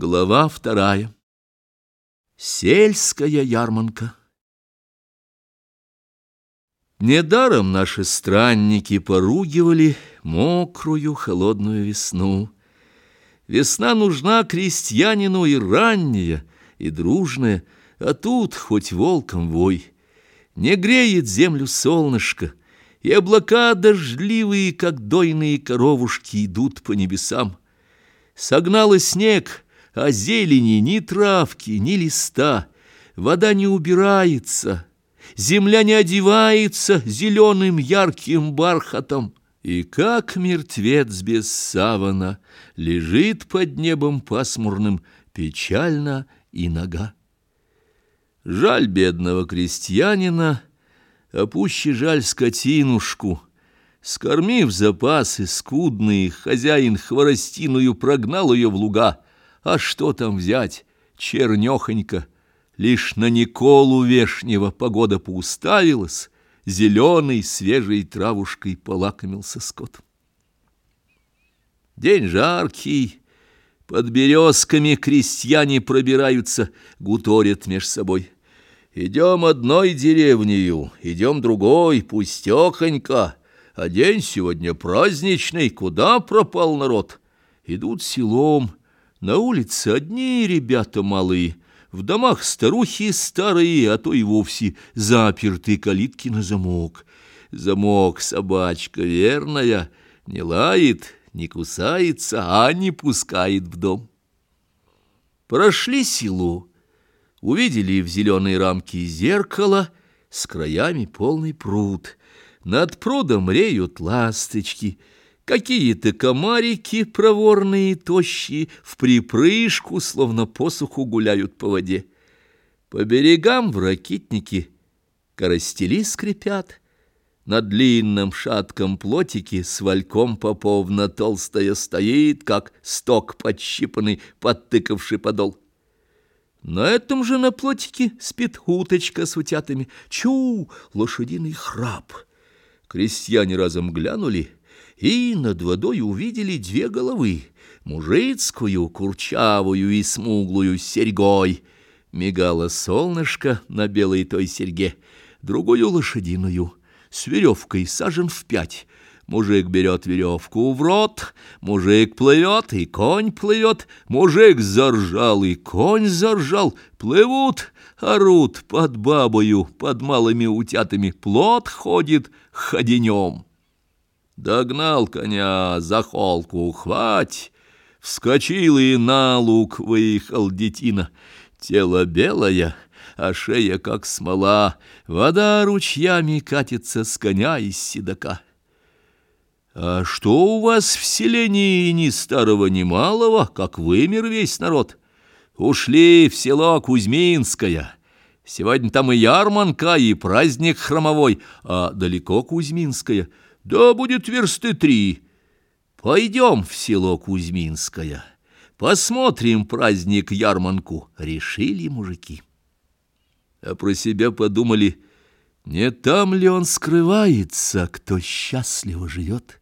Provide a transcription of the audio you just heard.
Глава вторая. Сельская ярмарка. Недаром наши странники поругивали мокрую холодную весну. Весна нужна крестьянину и ранняя, и дружная, а тут хоть волком вой. Не греет землю солнышко, и облака дождливые, как дойные коровушки, идут по небесам. Согнало снег — а зелени ни травки, ни листа, вода не убирается, земля не одевается зеленым ярким бархатом, и как мертвец без савана лежит под небом пасмурным печально и нога. Жаль бедного крестьянина, а пуще жаль скотинушку. Скормив запасы скудные, хозяин хворостиную прогнал ее в луга — а что там взять? Чернёхонько. Лишь на Николу Вешнего погода поуставилась, Зеленой свежей травушкой полакомился скот. День жаркий, под березками крестьяне пробираются, гуторят меж собой. Идем одной деревнею, идем другой, пустехонько, а день сегодня праздничный, куда пропал народ? Идут селом, на улице одни ребята малые, в домах старухи старые, а то и вовсе заперты калитки на замок. Замок собачка верная, не лает, не кусается, а не пускает в дом. Прошли село, увидели в зеленой рамке зеркало с краями полный пруд. Над прудом реют ласточки — Какие-то комарики проворные и тощие в припрыжку, словно посуху, гуляют по воде. По берегам в ракитнике коростели скрипят. На длинном шатком плотике с вальком поповна толстая стоит, как сток подщипанный, подтыкавший подол. На этом же на плотике спит уточка с утятами. Чу, лошадиный храп. Крестьяне разом глянули — и над водой увидели две головы, мужицкую, курчавую и смуглую с серьгой. Мигало солнышко на белой той серьге, другую лошадиную, с веревкой сажен в пять. Мужик берет веревку в рот, мужик плывет, и конь плывет, мужик заржал, и конь заржал, плывут, орут под бабою, под малыми утятами, плод ходит ходенем. Догнал коня за холку, хвать, Вскочил и на луг выехал детина. Тело белое, а шея как смола, Вода ручьями катится с коня из седока. А что у вас в селении ни старого, ни малого, Как вымер весь народ? Ушли в село Кузьминское. Сегодня там и ярманка, и праздник хромовой, А далеко Кузьминское — да будет версты три. Пойдем в село Кузьминское, посмотрим праздник-ярманку, решили мужики. А про себя подумали, не там ли он скрывается, кто счастливо живет?